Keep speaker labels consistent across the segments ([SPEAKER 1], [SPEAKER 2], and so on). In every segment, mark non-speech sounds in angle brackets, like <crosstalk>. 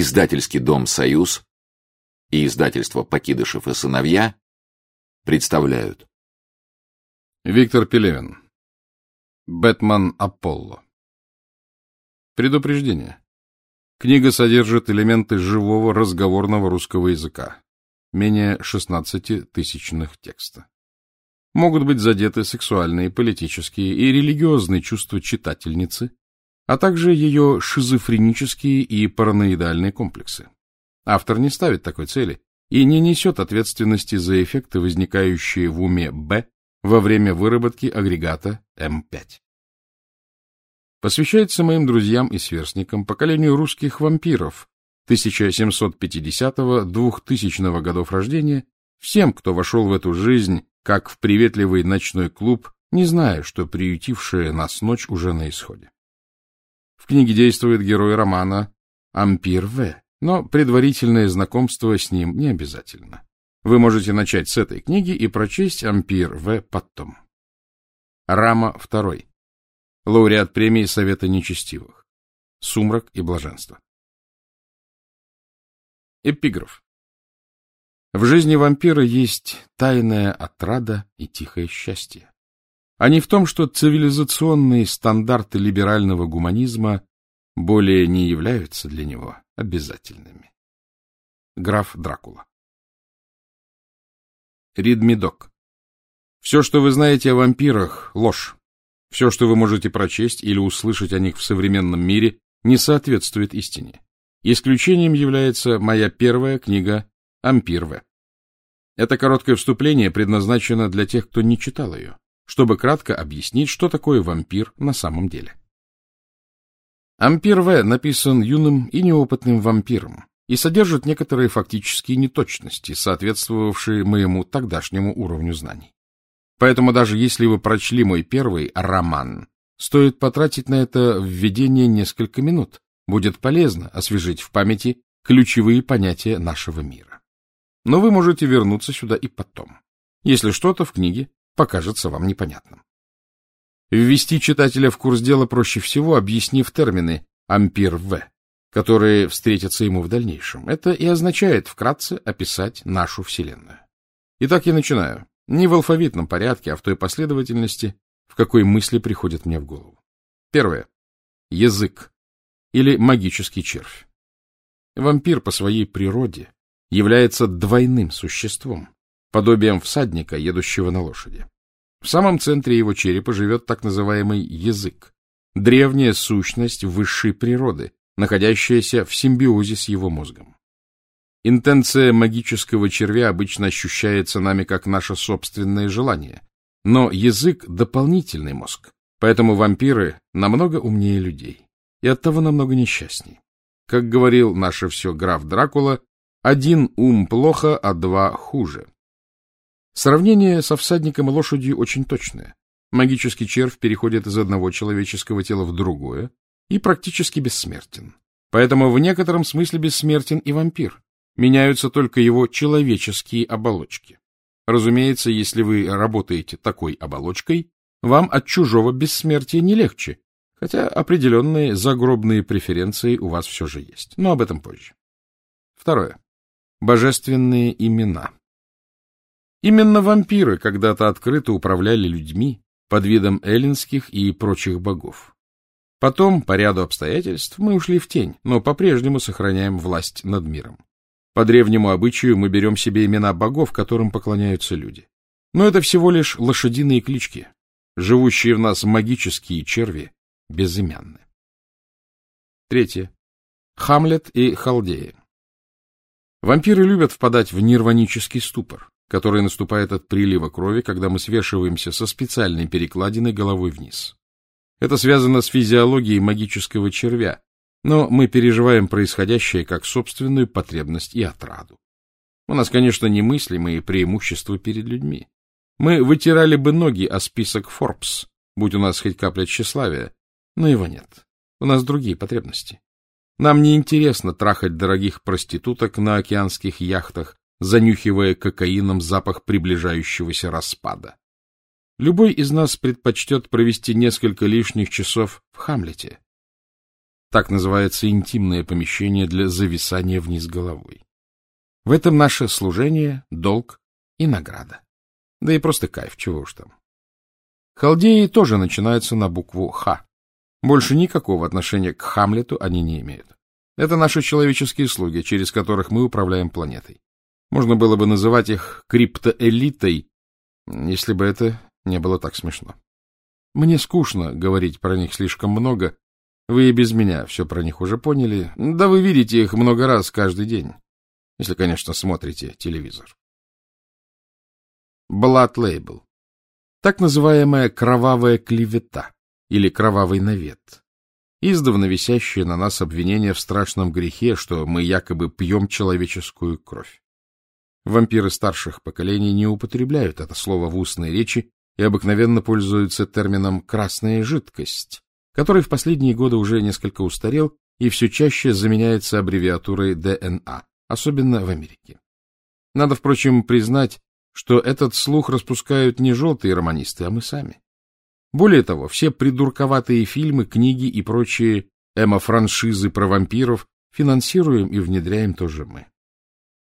[SPEAKER 1] Издательский дом «Союз» и издательство «Покидышев и сыновья» представляют.
[SPEAKER 2] Виктор Пелевин. Бэтмен Аполло. Предупреждение. Книга содержит элементы живого разговорного русского языка. Менее 16 тысячных текста. Могут быть задеты сексуальные, политические и религиозные чувства читательницы, а также ее шизофренические и параноидальные комплексы. Автор не ставит такой цели и не несет ответственности за эффекты, возникающие в уме Б во время выработки агрегата М5. Посвящается моим друзьям и сверстникам поколению русских вампиров 1750-2000 годов рождения, всем, кто вошел в эту жизнь, как в приветливый ночной клуб, не зная, что приютившая нас ночь уже на исходе. В книге действует герой романа Ампир В., но предварительное знакомство с ним не обязательно. Вы можете начать с этой книги и прочесть Ампир В. потом. Рама II. Лауреат премии Совета Нечестивых. Сумрак и блаженство. Эпиграф. В жизни вампира есть тайная отрада и тихое счастье а не в том, что цивилизационные стандарты либерального гуманизма более не являются для него обязательными. Граф Дракула Ридмидок Все, что вы знаете о вампирах, — ложь. Все, что вы можете прочесть или услышать о них в современном мире, не соответствует истине. Исключением является моя первая книга «Ампир В». Это короткое вступление предназначено для тех, кто не читал ее чтобы кратко объяснить, что такое вампир на самом деле. Ампир В написан юным и неопытным вампиром и содержит некоторые фактические неточности, соответствовавшие моему тогдашнему уровню знаний. Поэтому даже если вы прочли мой первый роман, стоит потратить на это введение несколько минут. Будет полезно освежить в памяти ключевые понятия нашего мира. Но вы можете вернуться сюда и потом, если что-то в книге покажется вам непонятным. Ввести читателя в курс дела проще всего, объяснив термины «ампир В», которые встретятся ему в дальнейшем. Это и означает вкратце описать нашу Вселенную. Итак, я начинаю. Не в алфавитном порядке, а в той последовательности, в какой мысли приходят мне в голову. Первое. Язык. Или магический червь. Вампир по своей природе является двойным существом, подобием всадника, едущего на лошади. В самом центре его черепа живет так называемый язык, древняя сущность высшей природы, находящаяся в симбиозе с его мозгом. Интенция магического червя обычно ощущается нами как наше собственное желание, но язык — дополнительный мозг, поэтому вампиры намного умнее людей и оттого намного несчастней. Как говорил наше все граф Дракула, один ум плохо, а два хуже. Сравнение со всадником и лошадью очень точное. Магический червь переходит из одного человеческого тела в другое и практически бессмертен. Поэтому в некотором смысле бессмертен и вампир. Меняются только его человеческие оболочки. Разумеется, если вы работаете такой оболочкой, вам от чужого бессмертия не легче, хотя определенные загробные преференции у вас все же есть. Но об этом позже. Второе. Божественные имена. Именно вампиры когда-то открыто управляли людьми под видом эллинских и прочих богов. Потом, по ряду обстоятельств, мы ушли в тень, но по-прежнему сохраняем власть над миром. По древнему обычаю мы берем себе имена богов, которым поклоняются люди. Но это всего лишь лошадиные клички. Живущие в нас магические черви безымянны. Третье. Хамлет и Халдеи. Вампиры любят впадать в нирванический ступор который наступает от прилива крови, когда мы свешиваемся со специальной перекладиной головой вниз. Это связано с физиологией магического червя, но мы переживаем происходящее как собственную потребность и отраду. У нас, конечно, немыслимые преимущества перед людьми. Мы вытирали бы ноги о список Forbes, будь у нас хоть капля тщеславия, но его нет. У нас другие потребности. Нам не интересно трахать дорогих проституток на океанских яхтах занюхивая кокаином запах приближающегося распада. Любой из нас предпочтет провести несколько лишних часов в Хамлете. Так называется интимное помещение для зависания вниз головой. В этом наше служение, долг и награда. Да и просто кайф, чего уж там. Халдеи тоже начинаются на букву «Х». Больше никакого отношения к Хамлету они не имеют. Это наши человеческие слуги, через которых мы управляем планетой. Можно было бы называть их криптоэлитой, если бы это не было так смешно. Мне скучно говорить про них слишком много. Вы и без меня все про них уже поняли. Да вы видите их много раз каждый день. Если, конечно, смотрите телевизор. Blood Label. Так называемая кровавая клевета или кровавый навет. Издавна висящее на нас обвинение в страшном грехе, что мы якобы пьем человеческую кровь. Вампиры старших поколений не употребляют это слово в устной речи и обыкновенно пользуются термином «красная жидкость», который в последние годы уже несколько устарел и все чаще заменяется аббревиатурой ДНА, особенно в Америке. Надо, впрочем, признать, что этот слух распускают не желтые романисты, а мы сами. Более того, все придурковатые фильмы, книги и прочие эмо-франшизы про вампиров финансируем и внедряем тоже мы.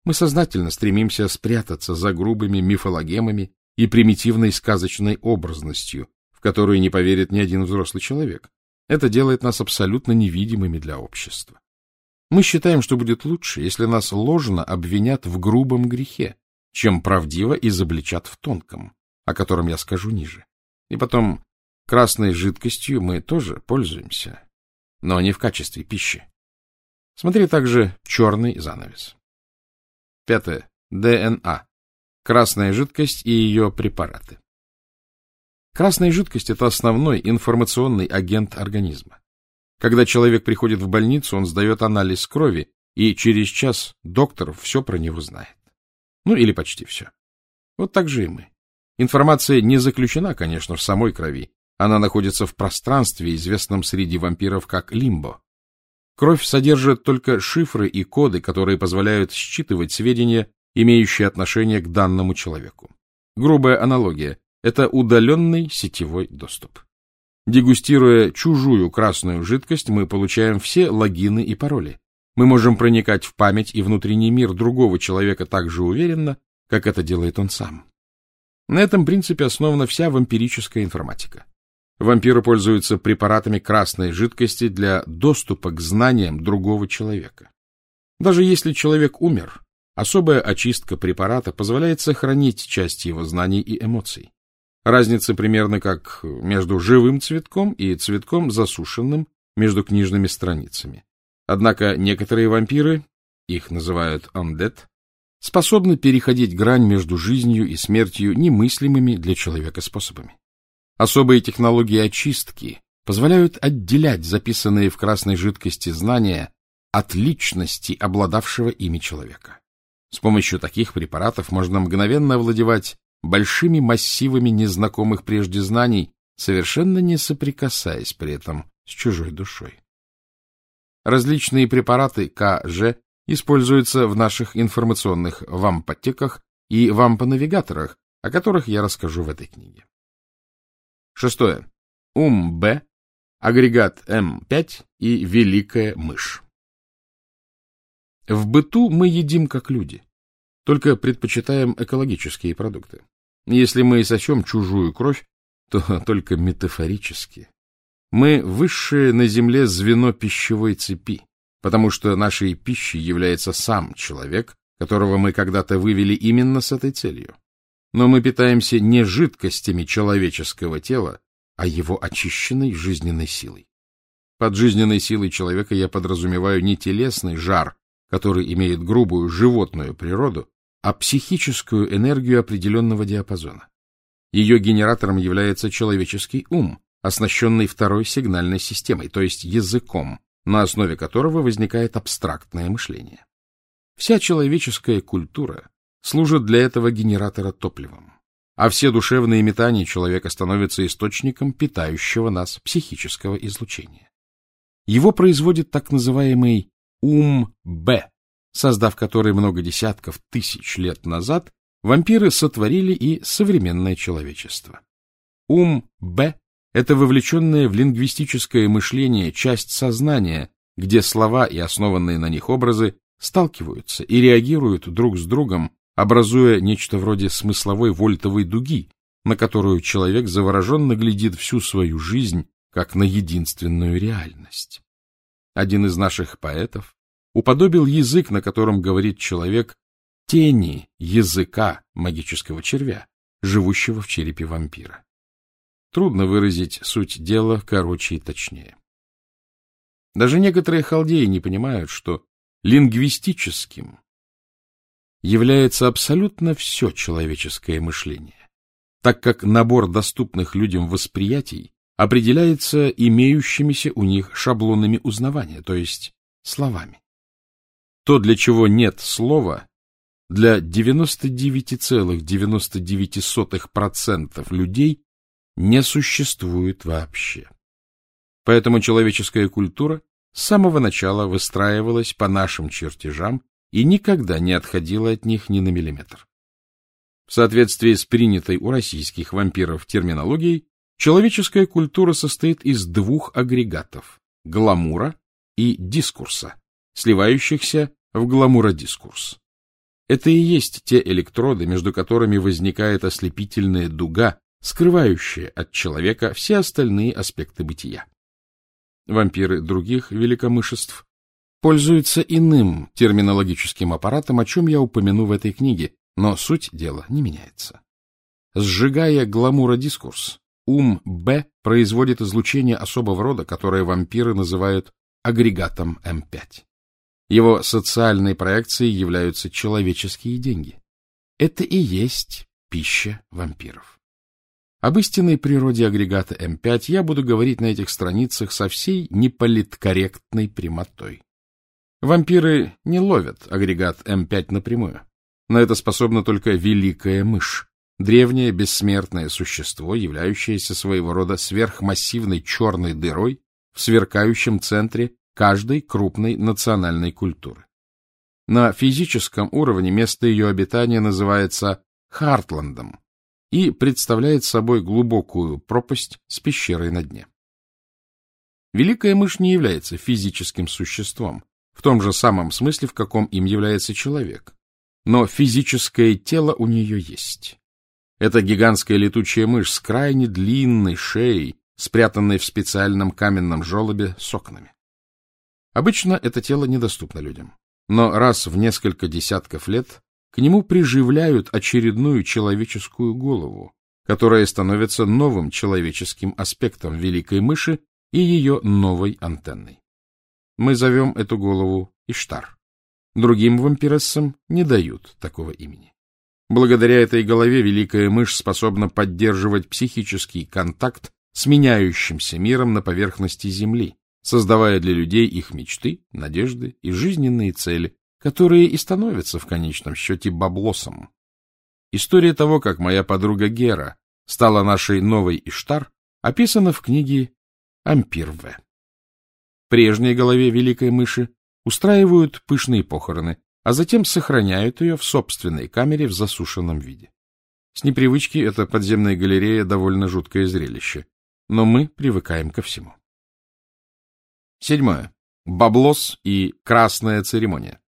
[SPEAKER 2] Мы сознательно стремимся спрятаться за грубыми мифологемами и примитивной сказочной образностью, в которую не поверит ни один взрослый человек. Это делает нас абсолютно невидимыми для общества. Мы считаем, что будет лучше, если нас ложно обвинят в грубом грехе, чем правдиво изобличат в тонком, о котором я скажу ниже. И потом, красной жидкостью мы тоже пользуемся, но не в качестве пищи. Смотри также черный занавес. Пятое. ДНА. Красная жидкость и ее препараты. Красная жидкость – это основной информационный агент организма. Когда человек приходит в больницу, он сдает анализ крови, и через час доктор все про него знает. Ну, или почти все. Вот так же и мы. Информация не заключена, конечно, в самой крови. Она находится в пространстве, известном среди вампиров как лимбо. Кровь содержит только шифры и коды, которые позволяют считывать сведения, имеющие отношение к данному человеку. Грубая аналогия – это удаленный сетевой доступ. Дегустируя чужую красную жидкость, мы получаем все логины и пароли. Мы можем проникать в память и внутренний мир другого человека так же уверенно, как это делает он сам. На этом принципе основана вся вампирическая информатика. Вампиры пользуются препаратами красной жидкости для доступа к знаниям другого человека. Даже если человек умер, особая очистка препарата позволяет сохранить часть его знаний и эмоций. Разница примерно как между живым цветком и цветком засушенным между книжными страницами. Однако некоторые вампиры, их называют undead, способны переходить грань между жизнью и смертью немыслимыми для человека способами. Особые технологии очистки позволяют отделять записанные в красной жидкости знания от личности обладавшего ими человека. С помощью таких препаратов можно мгновенно овладевать большими массивами незнакомых прежде знаний, совершенно не соприкасаясь при этом с чужой душой. Различные препараты КЖ используются в наших информационных вампотеках и вампонавигаторах, о которых я расскажу в этой книге. Шестое. Ум-Б, агрегат М5 и великая мышь. В быту мы едим как люди, только предпочитаем экологические продукты. Если мы сочем чужую кровь, то <laughs> только метафорически. Мы высшее на Земле звено пищевой цепи, потому что нашей пищей является сам человек, которого мы когда-то вывели именно с этой целью. Но мы питаемся не жидкостями человеческого тела, а его очищенной жизненной силой. Под жизненной силой человека я подразумеваю не телесный жар, который имеет грубую животную природу, а психическую энергию определенного диапазона. Ее генератором является человеческий ум, оснащенный второй сигнальной системой, то есть языком, на основе которого возникает абстрактное мышление. Вся человеческая культура служит для этого генератора топливом, а все душевные метания человека становятся источником питающего нас психического излучения. Его производит так называемый ум-Б, создав который много десятков тысяч лет назад, вампиры сотворили и современное человечество. Ум-Б это вовлеченная в лингвистическое мышление часть сознания, где слова и основанные на них образы сталкиваются и реагируют друг с другом, образуя нечто вроде смысловой вольтовой дуги, на которую человек завороженно глядит всю свою жизнь, как на единственную реальность. Один из наших поэтов уподобил язык, на котором говорит человек, тени языка магического червя, живущего в черепе вампира. Трудно выразить суть дела короче и точнее. Даже некоторые халдеи не понимают, что лингвистическим является абсолютно все человеческое мышление, так как набор доступных людям восприятий определяется имеющимися у них шаблонами узнавания, то есть словами. То, для чего нет слова, для 99,99% ,99 людей не существует вообще. Поэтому человеческая культура с самого начала выстраивалась по нашим чертежам и никогда не отходила от них ни на миллиметр. В соответствии с принятой у российских вампиров терминологией, человеческая культура состоит из двух агрегатов – гламура и дискурса, сливающихся в гламуродискурс. Это и есть те электроды, между которыми возникает ослепительная дуга, скрывающая от человека все остальные аспекты бытия. Вампиры других великомышеств пользуются иным терминологическим аппаратом, о чем я упомяну в этой книге, но суть дела не меняется. Сжигая гламура-дискурс, ум Б производит излучение особого рода, которое вампиры называют агрегатом М5. Его социальной проекцией являются человеческие деньги. Это и есть пища вампиров. Об истинной природе агрегата М5 я буду говорить на этих страницах со всей неполиткорректной прямотой. Вампиры не ловят агрегат М5 напрямую. На это способна только великая мышь, древнее бессмертное существо, являющееся своего рода сверхмассивной черной дырой в сверкающем центре каждой крупной национальной культуры. На физическом уровне место ее обитания называется Хартландом, и представляет собой глубокую пропасть с пещерой на дне. Великая мышь не является физическим существом, в том же самом смысле, в каком им является человек. Но физическое тело у нее есть. Это гигантская летучая мышь с крайне длинной шеей, спрятанной в специальном каменном желобе с окнами. Обычно это тело недоступно людям. Но раз в несколько десятков лет к нему приживляют очередную человеческую голову, которая становится новым человеческим аспектом великой мыши и ее новой антенной. Мы зовем эту голову Иштар. Другим вампирессам не дают такого имени. Благодаря этой голове великая мышь способна поддерживать психический контакт с меняющимся миром на поверхности Земли, создавая для людей их мечты, надежды и жизненные цели, которые и становятся в конечном счете баблосом. История того, как моя подруга Гера стала нашей новой Иштар, описана в книге Ампир В. Прежней голове великой мыши устраивают пышные похороны, а затем сохраняют ее в собственной камере в засушенном виде. С непривычки эта подземная галерея довольно жуткое зрелище, но мы привыкаем ко всему. Седьмое. Баблос и красная церемония.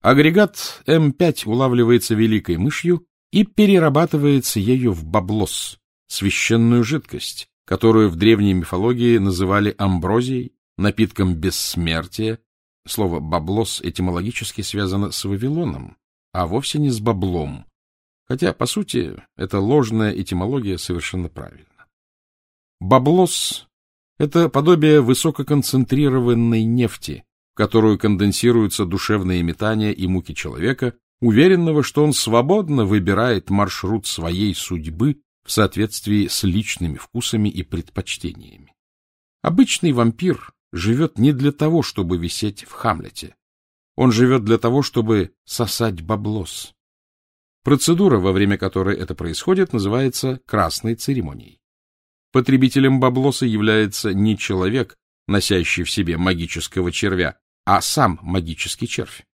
[SPEAKER 2] Агрегат М5 улавливается великой мышью и перерабатывается ею в баблос, священную жидкость, которую в древней мифологии называли амброзией, напитком бессмертия. Слово «баблос» этимологически связано с Вавилоном, а вовсе не с баблом, хотя, по сути, эта ложная этимология совершенно правильна. Баблос — это подобие высококонцентрированной нефти, которую конденсируются душевные метания и муки человека, уверенного, что он свободно выбирает маршрут своей судьбы в соответствии с личными вкусами и предпочтениями. Обычный вампир живет не для того, чтобы висеть в Хамлете. Он живет для того, чтобы сосать баблос. Процедура, во время которой это происходит, называется красной церемонией. Потребителем баблоса является не человек, носящий в себе магического червя, а сам магический червь.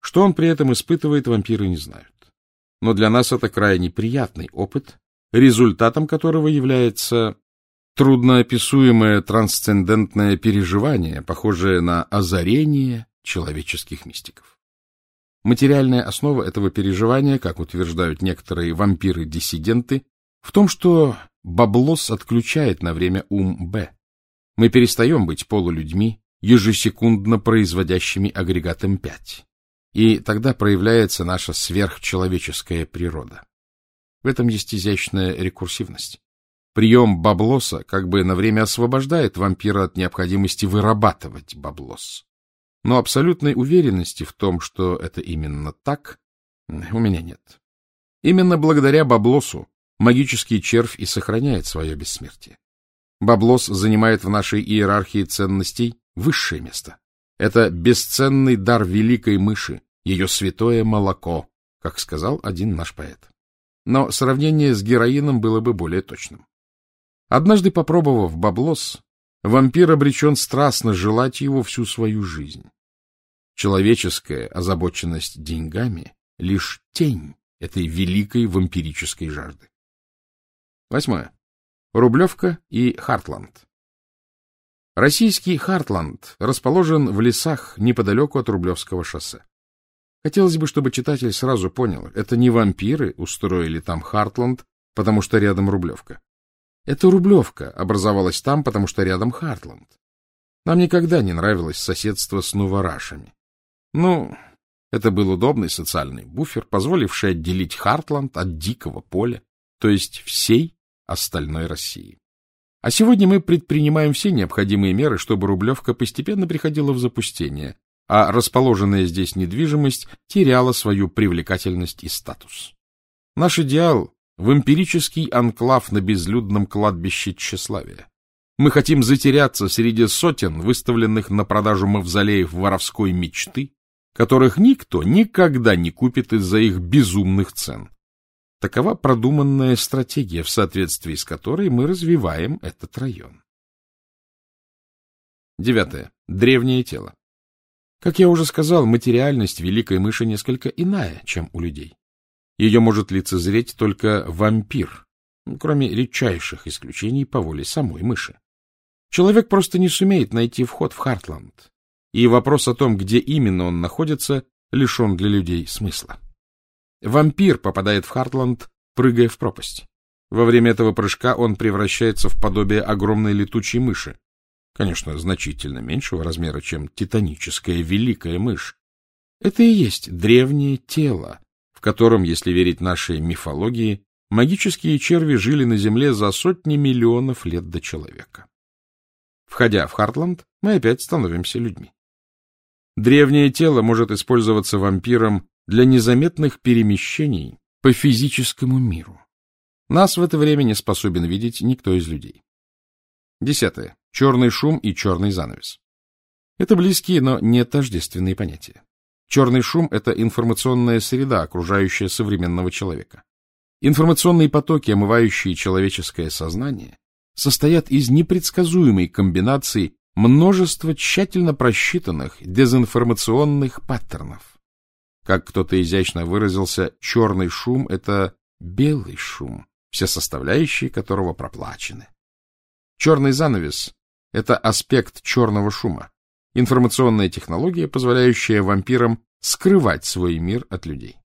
[SPEAKER 2] Что он при этом испытывает, вампиры не знают. Но для нас это крайне приятный опыт, результатом которого является трудноописуемое трансцендентное переживание, похожее на озарение человеческих мистиков. Материальная основа этого переживания, как утверждают некоторые вампиры-диссиденты, в том, что баблос отключает на время ум Б. Мы перестаем быть полулюдьми, ежесекундно производящими агрегатом 5. И тогда проявляется наша сверхчеловеческая природа. В этом есть изящная рекурсивность. Прием баблоса как бы на время освобождает вампира от необходимости вырабатывать баблос. Но абсолютной уверенности в том, что это именно так, у меня нет. Именно благодаря баблосу магический червь и сохраняет свое бессмертие. Баблос занимает в нашей иерархии ценностей высшее место. Это бесценный дар великой мыши, ее святое молоко, как сказал один наш поэт. Но сравнение с героином было бы более точным. Однажды попробовав баблос, вампир обречен страстно желать его всю свою жизнь. Человеческая озабоченность деньгами — лишь тень этой великой вампирической жажды. Восьмое. Рублевка и Хартланд. Российский Хартланд расположен в лесах неподалеку от Рублевского шоссе. Хотелось бы, чтобы читатель сразу понял, это не вампиры устроили там Хартланд, потому что рядом Рублевка. Эта Рублевка образовалась там, потому что рядом Хартланд. Нам никогда не нравилось соседство с новорашами. Ну, это был удобный социальный буфер, позволивший отделить Хартланд от дикого поля, то есть всей остальной России. А сегодня мы предпринимаем все необходимые меры, чтобы Рублевка постепенно приходила в запустение, а расположенная здесь недвижимость теряла свою привлекательность и статус. Наш идеал в эмпирический анклав на безлюдном кладбище тщеславия. Мы хотим затеряться среди сотен выставленных на продажу мавзолеев воровской мечты, которых никто никогда не купит из-за их безумных цен. Такова продуманная стратегия, в соответствии с которой мы развиваем этот район. Девятое. Древнее тело. Как я уже сказал, материальность великой мыши несколько иная, чем у людей. Ее может лицезреть только вампир, кроме редчайших исключений по воле самой мыши. Человек просто не сумеет найти вход в Хартланд, и вопрос о том, где именно он находится, лишен для людей смысла. Вампир попадает в Хартланд, прыгая в пропасть. Во время этого прыжка он превращается в подобие огромной летучей мыши, конечно, значительно меньшего размера, чем титаническая великая мышь. Это и есть древнее тело, котором, если верить нашей мифологии, магические черви жили на Земле за сотни миллионов лет до человека. Входя в Хартланд, мы опять становимся людьми. Древнее тело может использоваться вампиром для незаметных перемещений по физическому миру. Нас в это время не способен видеть никто из людей. Десятое. Черный шум и черный занавес. Это близкие, но не тождественные понятия. Черный шум — это информационная среда, окружающая современного человека. Информационные потоки, омывающие человеческое сознание, состоят из непредсказуемой комбинации множества тщательно просчитанных дезинформационных паттернов. Как кто-то изящно выразился, черный шум — это белый шум, все составляющие которого проплачены. Черный занавес — это аспект черного шума, Информационная технология, позволяющая вампирам скрывать свой мир от людей.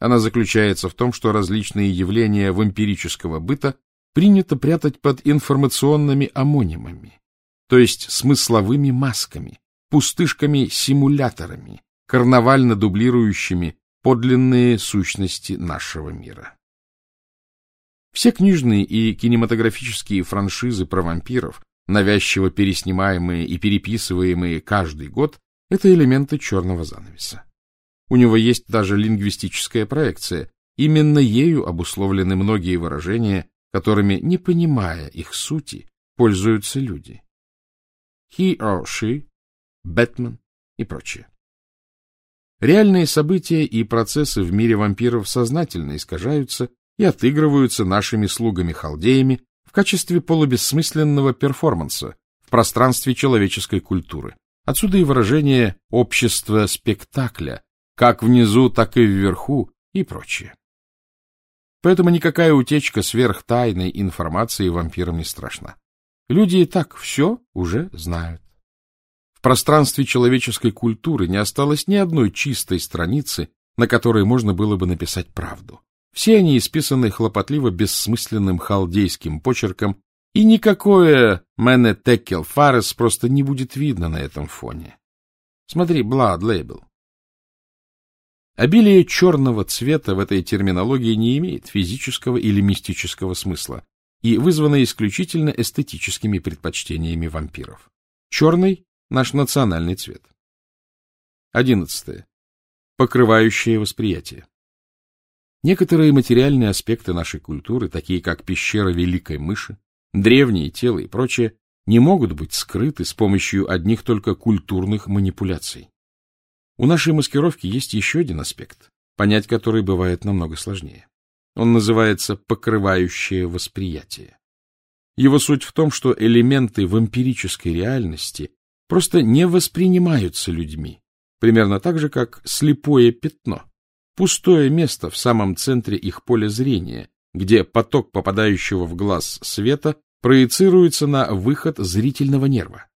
[SPEAKER 2] Она заключается в том, что различные явления вампирического быта принято прятать под информационными амонимами, то есть смысловыми масками, пустышками-симуляторами, карнавально дублирующими подлинные сущности нашего мира. Все книжные и кинематографические франшизы про вампиров навязчиво переснимаемые и переписываемые каждый год, это элементы черного занавеса. У него есть даже лингвистическая проекция. Именно ею обусловлены многие выражения, которыми, не понимая их сути, пользуются люди. He or she, Batman и прочее. Реальные события и процессы в мире вампиров сознательно искажаются и отыгрываются нашими слугами-халдеями качестве полубессмысленного перформанса в пространстве человеческой культуры. Отсюда и выражение «общество спектакля», как внизу, так и вверху и прочее. Поэтому никакая утечка сверхтайной информации вампирам не страшна. Люди и так все уже знают. В пространстве человеческой культуры не осталось ни одной чистой страницы, на которой можно было бы написать правду. Все они исписаны хлопотливо бессмысленным халдейским почерком, и никакое «Мене Текел Фарес» просто не будет видно на этом фоне. Смотри, Blood Label. Обилие черного цвета в этой терминологии не имеет физического или мистического смысла и вызвано исключительно эстетическими предпочтениями вампиров. Черный — наш национальный цвет. Одиннадцатое. Покрывающее восприятие. Некоторые материальные аспекты нашей культуры, такие как пещера Великой Мыши, древние тела и прочее, не могут быть скрыты с помощью одних только культурных манипуляций. У нашей маскировки есть еще один аспект, понять который бывает намного сложнее. Он называется покрывающее восприятие. Его суть в том, что элементы в эмпирической реальности просто не воспринимаются людьми, примерно так же, как слепое пятно, пустое место в самом центре их поля зрения, где поток попадающего в глаз света проецируется на выход зрительного нерва.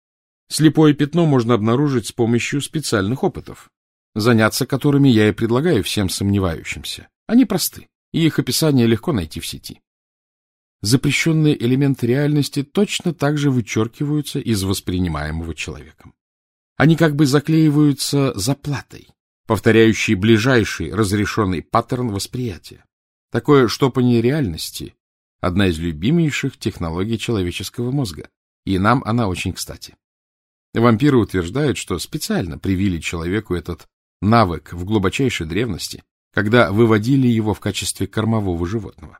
[SPEAKER 2] Слепое пятно можно обнаружить с помощью специальных опытов, заняться которыми я и предлагаю всем сомневающимся. Они просты, и их описание легко найти в сети. Запрещенные элементы реальности точно так же вычеркиваются из воспринимаемого человеком. Они как бы заклеиваются заплатой, повторяющей ближайший разрешенный паттерн восприятия. Такое штопание реальности — одна из любимейших технологий человеческого мозга, и нам она очень кстати. Вампиры утверждают, что специально привили человеку этот навык в глубочайшей древности, когда выводили его в качестве кормового животного.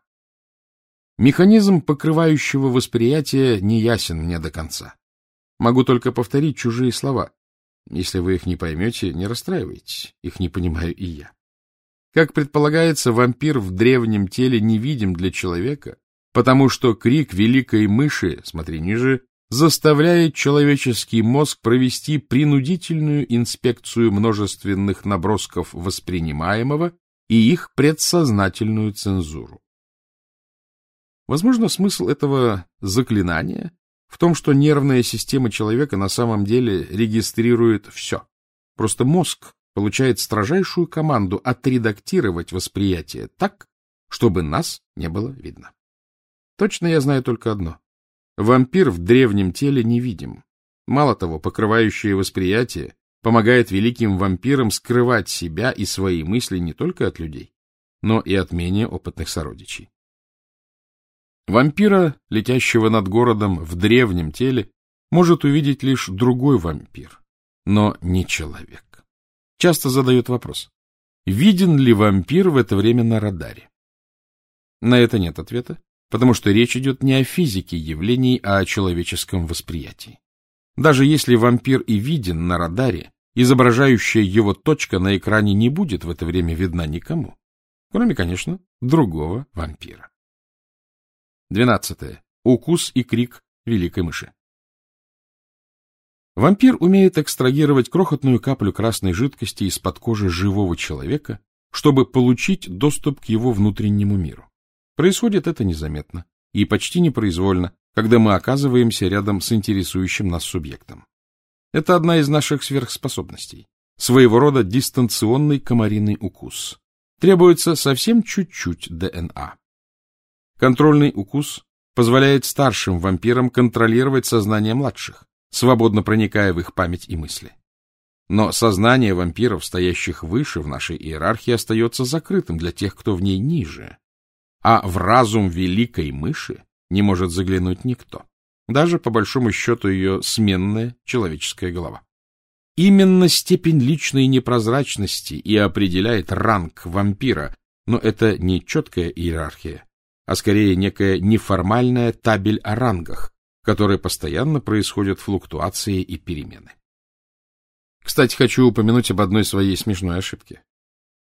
[SPEAKER 2] Механизм покрывающего восприятия не ясен мне до конца. Могу только повторить чужие слова. Если вы их не поймете, не расстраивайтесь, их не понимаю и я. Как предполагается, вампир в древнем теле невидим для человека, потому что крик великой мыши, смотри ниже, заставляет человеческий мозг провести принудительную инспекцию множественных набросков воспринимаемого и их предсознательную цензуру. Возможно, смысл этого заклинания в том, что нервная система человека на самом деле регистрирует все. Просто мозг получает строжайшую команду отредактировать восприятие так, чтобы нас не было видно. Точно я знаю только одно. Вампир в древнем теле невидим. Мало того, покрывающее восприятие помогает великим вампирам скрывать себя и свои мысли не только от людей, но и от менее опытных сородичей. Вампира, летящего над городом в древнем теле, может увидеть лишь другой вампир, но не человек. Часто задают вопрос, виден ли вампир в это время на радаре? На это нет ответа, потому что речь идет не о физике явлений, а о человеческом восприятии. Даже если вампир и виден на радаре, изображающая его точка на экране не будет в это время видна никому, кроме, конечно, другого вампира. Двенадцатое. Укус и крик великой мыши. Вампир умеет экстрагировать крохотную каплю красной жидкости из-под кожи живого человека, чтобы получить доступ к его внутреннему миру. Происходит это незаметно и почти непроизвольно, когда мы оказываемся рядом с интересующим нас субъектом. Это одна из наших сверхспособностей, своего рода дистанционный комариный укус. Требуется совсем чуть-чуть ДНА. Контрольный укус позволяет старшим вампирам контролировать сознание младших, свободно проникая в их память и мысли. Но сознание вампиров, стоящих выше в нашей иерархии, остается закрытым для тех, кто в ней ниже а в разум великой мыши не может заглянуть никто, даже по большому счету ее сменная человеческая голова. Именно степень личной непрозрачности и определяет ранг вампира, но это не четкая иерархия, а скорее некая неформальная табель о рангах, в которой постоянно происходят флуктуации и перемены. Кстати, хочу упомянуть об одной своей смешной ошибке.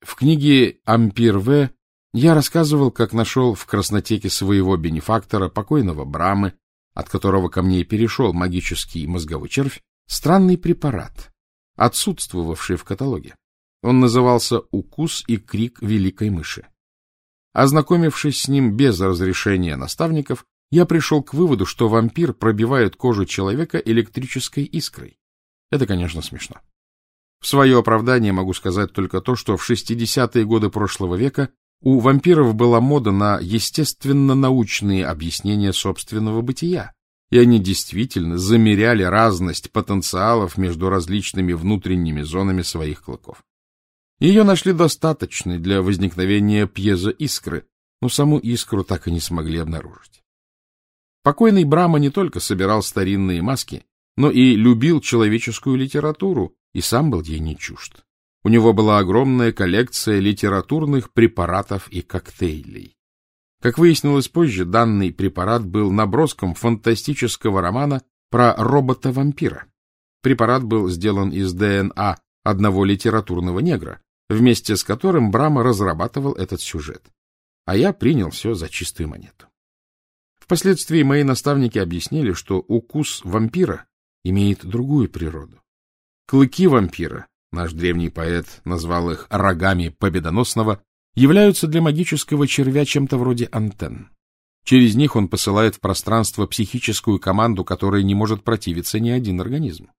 [SPEAKER 2] В книге «Ампир В» Я рассказывал, как нашел в краснотеке своего бенефактора, покойного Брамы, от которого ко мне и перешел магический мозговой червь, странный препарат, отсутствовавший в каталоге. Он назывался «Укус и крик великой мыши». Ознакомившись с ним без разрешения наставников, я пришел к выводу, что вампир пробивает кожу человека электрической искрой. Это, конечно, смешно. В свое оправдание могу сказать только то, что в 60-е годы прошлого века у вампиров была мода на естественно-научные объяснения собственного бытия, и они действительно замеряли разность потенциалов между различными внутренними зонами своих клыков. Ее нашли достаточной для возникновения пьезоискры, но саму искру так и не смогли обнаружить. Покойный Брама не только собирал старинные маски, но и любил человеческую литературу и сам был ей не чужд. У него была огромная коллекция литературных препаратов и коктейлей. Как выяснилось позже, данный препарат был наброском фантастического романа про робота-вампира. Препарат был сделан из ДНА одного литературного негра, вместе с которым Брама разрабатывал этот сюжет. А я принял все за чистую монету. Впоследствии мои наставники объяснили, что укус вампира имеет другую природу. Клыки вампира, наш древний поэт назвал их рогами победоносного, являются для магического червя чем-то вроде антенн. Через них он посылает в пространство психическую команду, которой не может противиться ни один организм.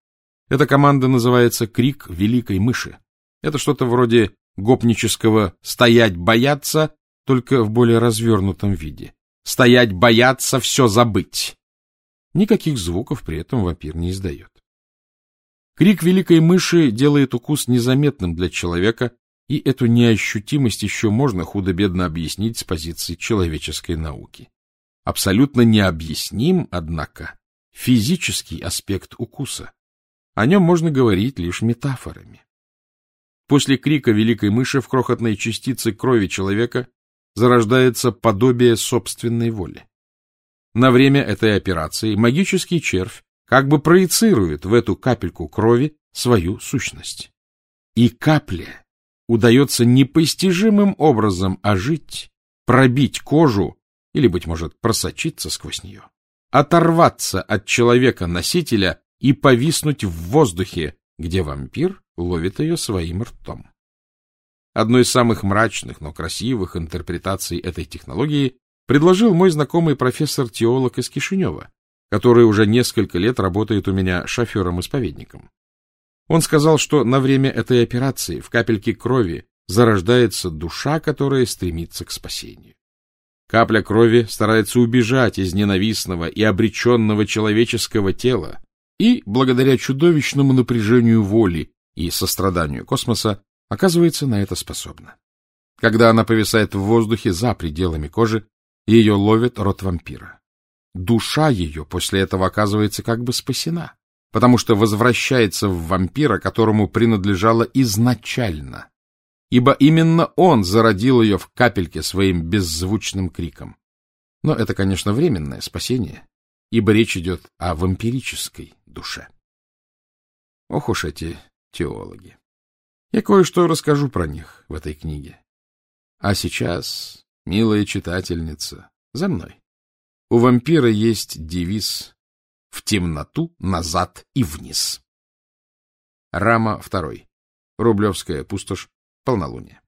[SPEAKER 2] Эта команда называется «крик великой мыши». Это что-то вроде гопнического «стоять бояться», только в более развернутом виде. «Стоять бояться, все забыть». Никаких звуков при этом вампир не издает. Крик великой мыши делает укус незаметным для человека, и эту неощутимость еще можно худо-бедно объяснить с позиции человеческой науки. Абсолютно необъясним, однако, физический аспект укуса. О нем можно говорить лишь метафорами. После крика великой мыши в крохотной частице крови человека зарождается подобие собственной воли. На время этой операции магический червь как бы проецирует в эту капельку крови свою сущность. И капле удается непостижимым образом ожить, пробить кожу или, быть может, просочиться сквозь нее, оторваться от человека-носителя и повиснуть в воздухе, где вампир ловит ее своим ртом. Одной из самых мрачных, но красивых интерпретаций этой технологии предложил мой знакомый профессор-теолог из Кишинева, который уже несколько лет работает у меня шофером-исповедником. Он сказал, что на время этой операции в капельке крови зарождается душа, которая стремится к спасению. Капля крови старается убежать из ненавистного и обреченного человеческого тела и, благодаря чудовищному напряжению воли и состраданию космоса, оказывается на это способна. Когда она повисает в воздухе за пределами кожи, ее ловит рот вампира душа ее после этого оказывается как бы спасена, потому что возвращается в вампира, которому принадлежала изначально, ибо именно он зародил ее в капельке своим беззвучным криком. Но это, конечно, временное спасение, ибо речь идет о вампирической душе. Ох уж эти теологи. Я кое-что расскажу про них в этой книге. А сейчас, милая читательница, за мной. У вампира есть девиз «В темноту, назад и вниз». Рама второй. Рублевская пустошь. Полнолуние.